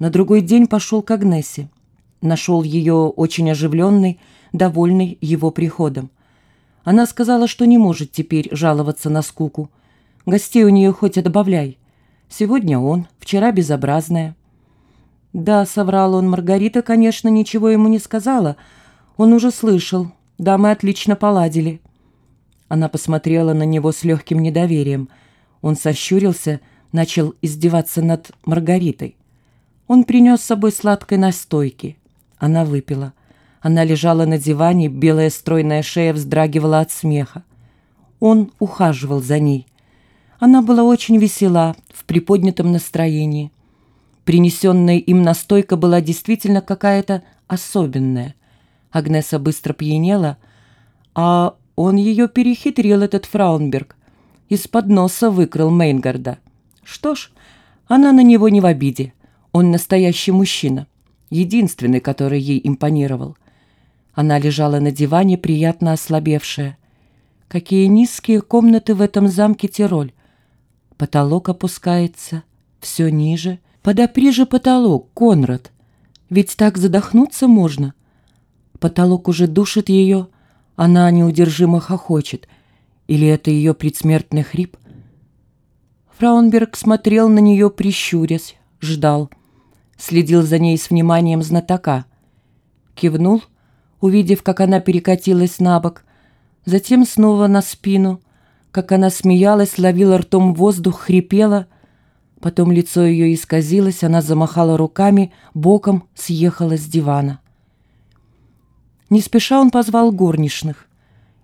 На другой день пошел к Агнесе. Нашел ее очень оживленной, довольной его приходом. Она сказала, что не может теперь жаловаться на скуку. Гостей у нее хоть и добавляй. Сегодня он, вчера безобразная. Да, соврал он, Маргарита, конечно, ничего ему не сказала. Он уже слышал. Да, мы отлично поладили. Она посмотрела на него с легким недоверием. Он сощурился, начал издеваться над Маргаритой. Он принес с собой сладкой настойки. Она выпила. Она лежала на диване, белая стройная шея вздрагивала от смеха. Он ухаживал за ней. Она была очень весела, в приподнятом настроении. Принесенная им настойка была действительно какая-то особенная. Агнеса быстро пьянела, а он ее перехитрил, этот Фраунберг. Из-под носа выкрал Мейнгарда. Что ж, она на него не в обиде. Он настоящий мужчина, единственный, который ей импонировал. Она лежала на диване, приятно ослабевшая. Какие низкие комнаты в этом замке Тироль. Потолок опускается, все ниже. Подопри же потолок, Конрад. Ведь так задохнуться можно. Потолок уже душит ее, она неудержимо хохочет. Или это ее предсмертный хрип? Фраунберг смотрел на нее, прищурясь, ждал. Следил за ней с вниманием знатока. Кивнул, увидев, как она перекатилась на бок, затем снова на спину, как она смеялась, ловила ртом воздух, хрипела. Потом лицо ее исказилось, она замахала руками, боком съехала с дивана. Не спеша он позвал горничных.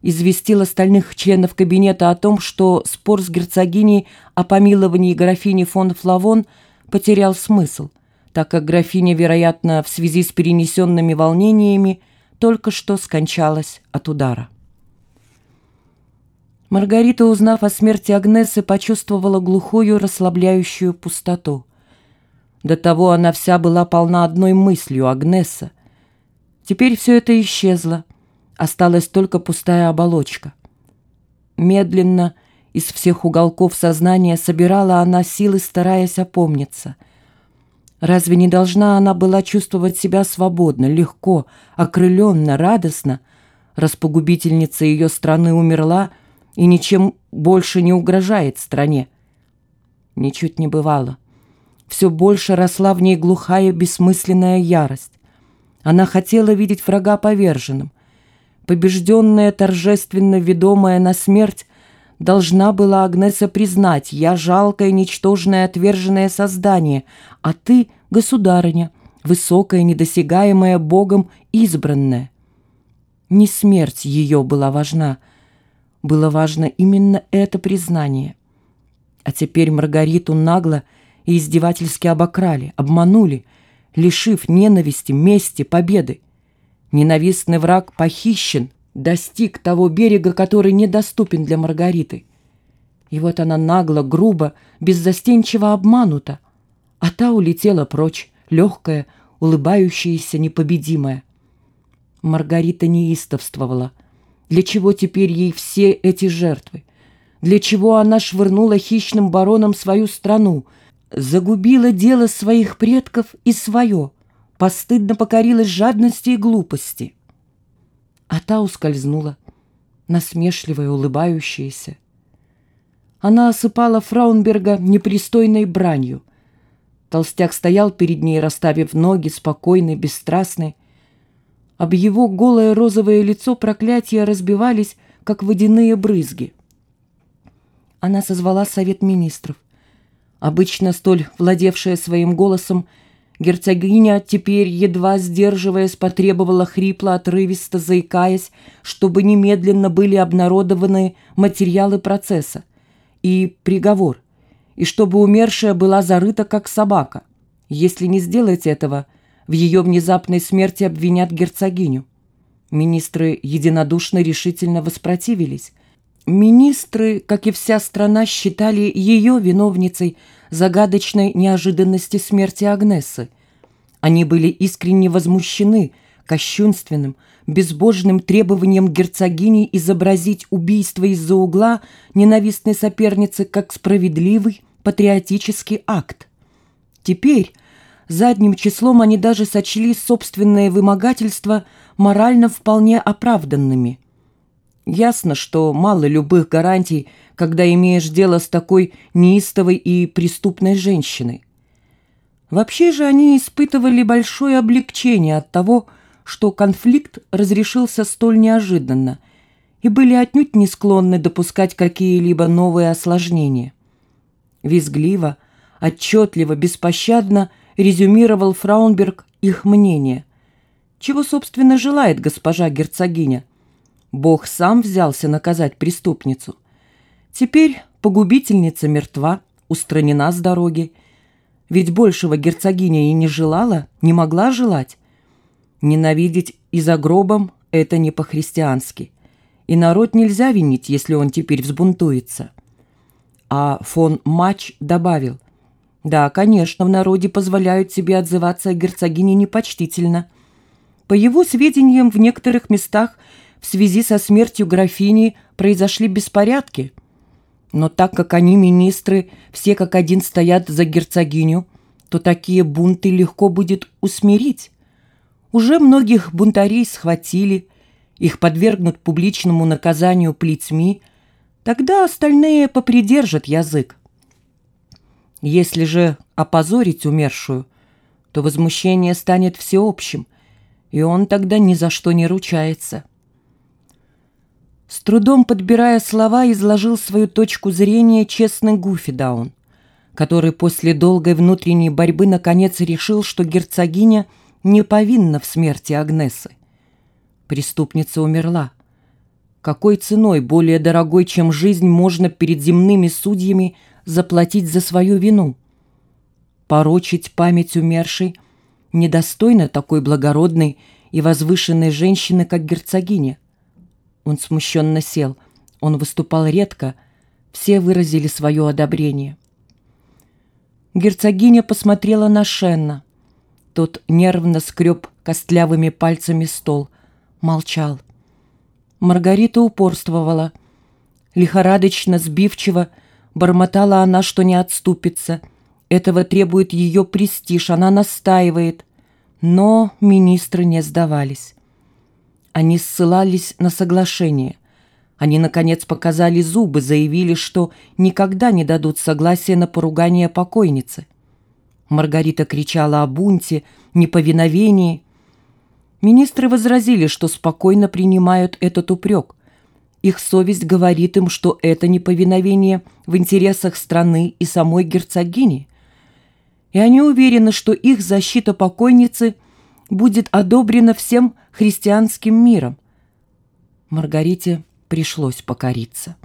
Известил остальных членов кабинета о том, что спор с герцогиней о помиловании графини фон Флавон потерял смысл, так как графиня, вероятно, в связи с перенесенными волнениями, только что скончалась от удара. Маргарита, узнав о смерти Агнесы, почувствовала глухую, расслабляющую пустоту. До того она вся была полна одной мыслью — Агнеса. Теперь все это исчезло. Осталась только пустая оболочка. Медленно, из всех уголков сознания, собирала она силы, стараясь опомниться. Разве не должна она была чувствовать себя свободно, легко, окрыленно, радостно? Распогубительница ее страны умерла и ничем больше не угрожает стране. Ничуть не бывало. Все больше росла в ней глухая бессмысленная ярость. Она хотела видеть врага поверженным. Побежденная, торжественно ведомая на смерть, должна была Агнеса признать, я жалкое, ничтожное, отверженное создание, а ты, государыня, высокая, недосягаемая Богом, избранная. Не смерть ее была важна, было важно именно это признание. А теперь Маргариту нагло и издевательски обокрали, обманули, лишив ненависти, мести, победы. Ненавистный враг похищен, достиг того берега, который недоступен для Маргариты. И вот она нагло, грубо, беззастенчиво обманута, а та улетела прочь, легкая, улыбающаяся, непобедимая. Маргарита неистовствовала. Для чего теперь ей все эти жертвы? Для чего она швырнула хищным баронам свою страну, загубила дело своих предков и свое, постыдно покорилась жадности и глупости. А та ускользнула, насмешливая, улыбающаяся. Она осыпала Фраунберга непристойной бранью. Толстяк стоял перед ней, расставив ноги, спокойный, бесстрастный. Об его голое розовое лицо проклятия разбивались, как водяные брызги. Она созвала совет министров. Обычно столь владевшая своим голосом, герцогиня теперь, едва сдерживаясь, потребовала хрипло, отрывисто заикаясь, чтобы немедленно были обнародованы материалы процесса и приговор, и чтобы умершая была зарыта, как собака. Если не сделать этого, в ее внезапной смерти обвинят герцогиню. Министры единодушно решительно воспротивились – Министры, как и вся страна, считали ее виновницей загадочной неожиданности смерти Агнесы. Они были искренне возмущены кощунственным, безбожным требованием герцогини изобразить убийство из-за угла ненавистной соперницы как справедливый патриотический акт. Теперь, задним числом они даже сочли собственное вымогательство морально вполне оправданными. Ясно, что мало любых гарантий, когда имеешь дело с такой неистовой и преступной женщиной. Вообще же они испытывали большое облегчение от того, что конфликт разрешился столь неожиданно и были отнюдь не склонны допускать какие-либо новые осложнения. Визгливо, отчетливо, беспощадно резюмировал Фраунберг их мнение. Чего, собственно, желает госпожа герцогиня? Бог сам взялся наказать преступницу. Теперь погубительница мертва, устранена с дороги, ведь большего герцогиня и не желала, не могла желать. Ненавидеть и за гробом – это не по-христиански. И народ нельзя винить, если он теперь взбунтуется. А фон Мач добавил, да, конечно, в народе позволяют себе отзываться о герцогине непочтительно. По его сведениям, в некоторых местах в связи со смертью графини произошли беспорядки – но так как они, министры, все как один стоят за герцогиню, то такие бунты легко будет усмирить. Уже многих бунтарей схватили, их подвергнут публичному наказанию плетьми, тогда остальные попридержат язык. Если же опозорить умершую, то возмущение станет всеобщим, и он тогда ни за что не ручается. С трудом подбирая слова, изложил свою точку зрения честный Гуфидаун, который после долгой внутренней борьбы наконец решил, что герцогиня не повинна в смерти Агнесы. Преступница умерла. Какой ценой, более дорогой, чем жизнь, можно перед земными судьями заплатить за свою вину? Порочить память умершей недостойно такой благородной и возвышенной женщины, как герцогиня. Он смущенно сел. Он выступал редко. Все выразили свое одобрение. Герцогиня посмотрела на Шенна. Тот нервно скреб костлявыми пальцами стол. Молчал. Маргарита упорствовала. Лихорадочно, сбивчиво бормотала она, что не отступится. Этого требует ее престиж, она настаивает. Но министры не сдавались. Они ссылались на соглашение. Они, наконец, показали зубы, заявили, что никогда не дадут согласия на поругание покойницы. Маргарита кричала о бунте, неповиновении. Министры возразили, что спокойно принимают этот упрек. Их совесть говорит им, что это неповиновение в интересах страны и самой герцогини. И они уверены, что их защита покойницы – будет одобрено всем христианским миром. Маргарите пришлось покориться.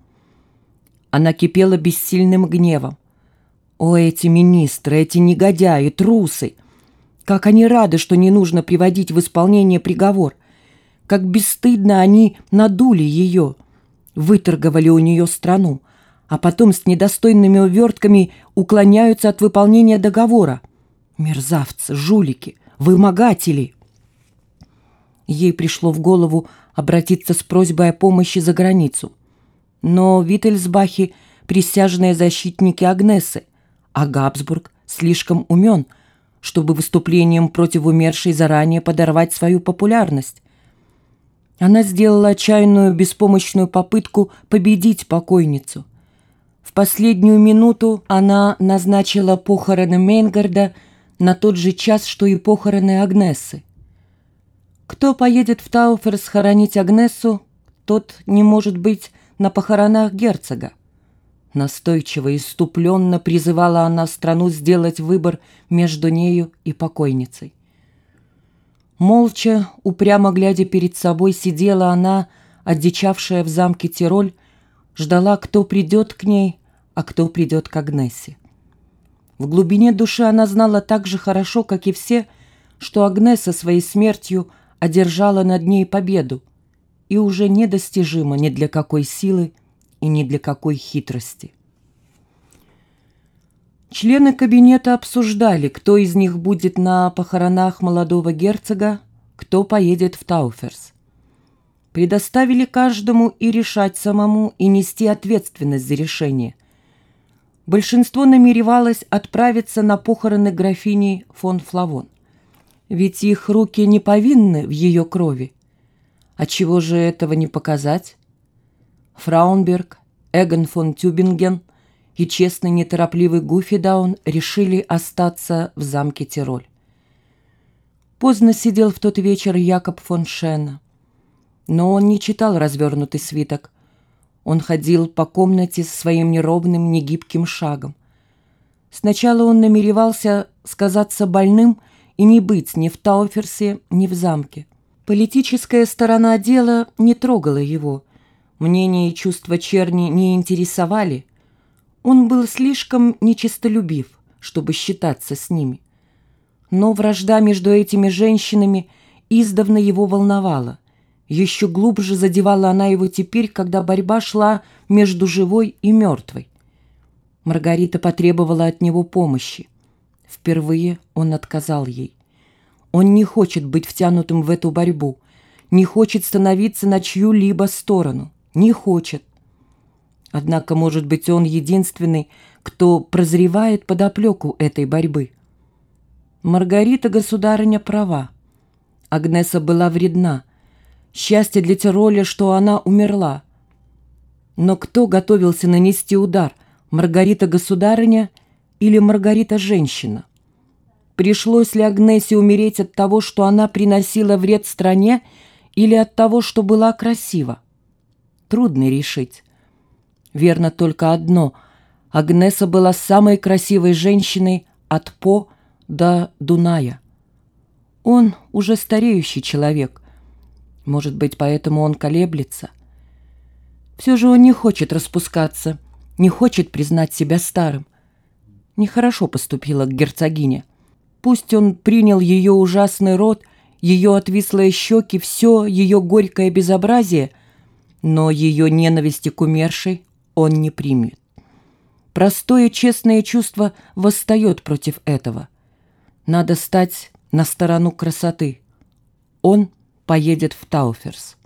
Она кипела бессильным гневом. О, эти министры, эти негодяи, трусы! Как они рады, что не нужно приводить в исполнение приговор! Как бесстыдно они надули ее, выторговали у нее страну, а потом с недостойными увертками уклоняются от выполнения договора. Мерзавцы, жулики! Вымогатели. Ей пришло в голову обратиться с просьбой о помощи за границу. Но Виттельсбахи – присяжные защитники Агнесы, а Габсбург слишком умен, чтобы выступлением против умершей заранее подорвать свою популярность. Она сделала отчаянную беспомощную попытку победить покойницу. В последнюю минуту она назначила похороны Мейнгарда – на тот же час, что и похороны Агнесы. Кто поедет в Тауферс хоронить Агнесу, тот не может быть на похоронах герцога. Настойчиво и ступленно призывала она страну сделать выбор между нею и покойницей. Молча, упрямо глядя перед собой, сидела она, одичавшая в замке Тироль, ждала, кто придет к ней, а кто придет к Агнесе. В глубине души она знала так же хорошо, как и все, что Агнеса своей смертью одержала над ней победу и уже недостижима ни для какой силы и ни для какой хитрости. Члены кабинета обсуждали, кто из них будет на похоронах молодого герцога, кто поедет в Тауферс. Предоставили каждому и решать самому, и нести ответственность за решение. Большинство намеревалось отправиться на похороны графини фон Флавон. Ведь их руки не повинны в ее крови. Отчего же этого не показать? Фраунберг, Эгон фон Тюбинген и честный неторопливый Гуфидаун решили остаться в замке Тироль. Поздно сидел в тот вечер Якоб фон Шена. Но он не читал развернутый свиток. Он ходил по комнате своим неровным, негибким шагом. Сначала он намеревался сказаться больным и не быть ни в Тауферсе, ни в замке. Политическая сторона дела не трогала его. Мнение и чувства черни не интересовали. Он был слишком нечистолюбив, чтобы считаться с ними. Но вражда между этими женщинами издавна его волновала. Еще глубже задевала она его теперь, когда борьба шла между живой и мертвой. Маргарита потребовала от него помощи. Впервые он отказал ей. Он не хочет быть втянутым в эту борьбу, не хочет становиться на чью-либо сторону, не хочет. Однако, может быть, он единственный, кто прозревает подоплеку этой борьбы. Маргарита, государыня, права. Агнеса была вредна. Счастье для Тироля, что она умерла. Но кто готовился нанести удар, Маргарита государыня или Маргарита женщина? Пришлось ли Агнесе умереть от того, что она приносила вред стране, или от того, что была красива? Трудно решить. Верно только одно. Агнеса была самой красивой женщиной от По до Дуная. Он уже стареющий человек. Может быть, поэтому он колеблется. Все же он не хочет распускаться, не хочет признать себя старым. Нехорошо поступила к герцогине. Пусть он принял ее ужасный род, ее отвислые щеки, все ее горькое безобразие, но ее ненависти к умершей он не примет. Простое честное чувство восстает против этого. Надо стать на сторону красоты. Он поедет в Тауферс.